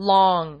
long.